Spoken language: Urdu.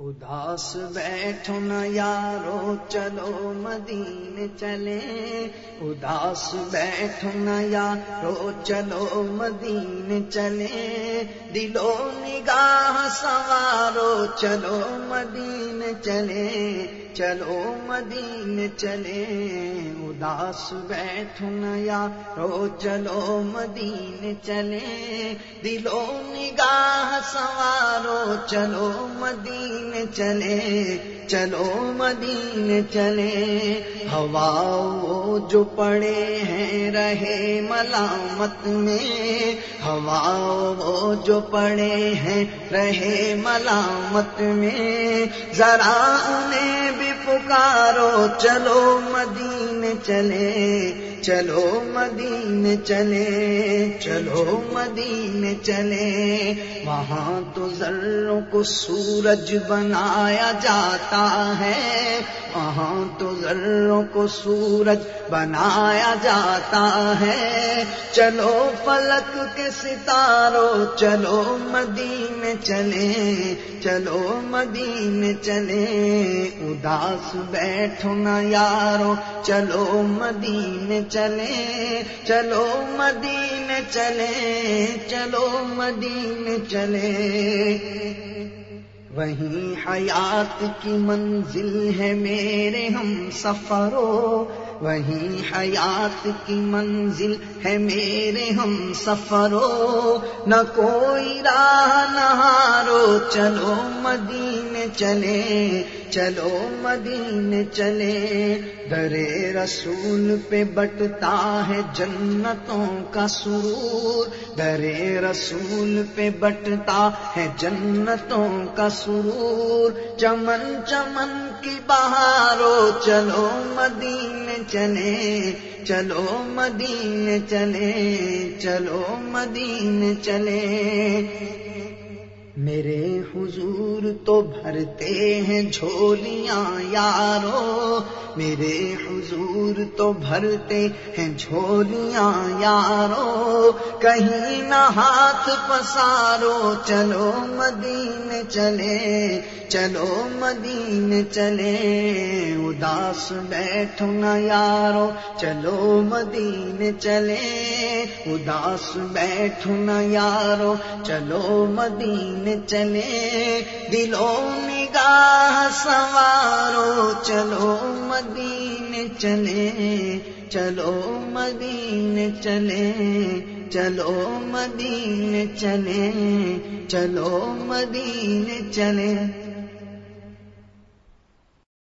اداس بیٹھو نا یارو، چلو مدین چلے۔ اداس بیٹھو نا یارو، چلو مدین چلے۔ دلو نگاہ سوارو، چلو مدین چلے۔ چلو مدین چلے۔ اداس بیٹھو نا یارو، چلو مدین چلے۔ دلو نگاہ سوارو چلو مدین چلے، چلو مدین چلے۔ ہوا جو پڑے ہیں، رہے ملامت میں۔ ہوا وہ جو پڑے ہیں، رہے ملامت میں۔ ذرا انہیں بھی پکارو، چلو مدین چلے۔ چلو مدین چلے، چلو مدین چلے۔ وہاں تو ذروں کو سورج بنایا جاتا ہے وہاں تو ذروں کو سورج بنایا جاتا ہے۔ چلو فلک کے ستاروں، چلو مدین چلے، چلو مدین چلے۔ اداس بیٹھو نا یارو، چلو مدین چلے، چلو مدین چلے، چلو مدین چلے۔ وہیں حیات کی منزل ہے میرے ہم سفرو۔ وہیں حیات کی منزل ہے میرے ہم سفرو۔ نہ کوئی راہ، نہ چلو مدین چلے، چلو مدین چلے۔ درے رسول پہ بٹتا ہے جنتوں کا سرور۔ درے رسول پہ بٹتا ہے جنتوں کا سرور۔ چمن چمن کی بہارو چلو مدین چلے، چلو مدین چلے، چلو مدین چلے۔ میرے حضور تو بھرتے ہیں جھولیاں یارو۔ میرے حضور تو بھرتے ہیں جھولیاں یارو۔ کہیں نہ ہاتھ پسارو، چلو مدین چلے، چلو مدین چلے۔ اداس بیٹھو نا یارو، چلو مدین چلے۔ اداس بیٹھو نا یارو، چلو مدین چلے، دلوں نگاہ سوارو چلو مدین چلے، چلو مدین چلے، چلو مدین چلے، چلو مدین چلے۔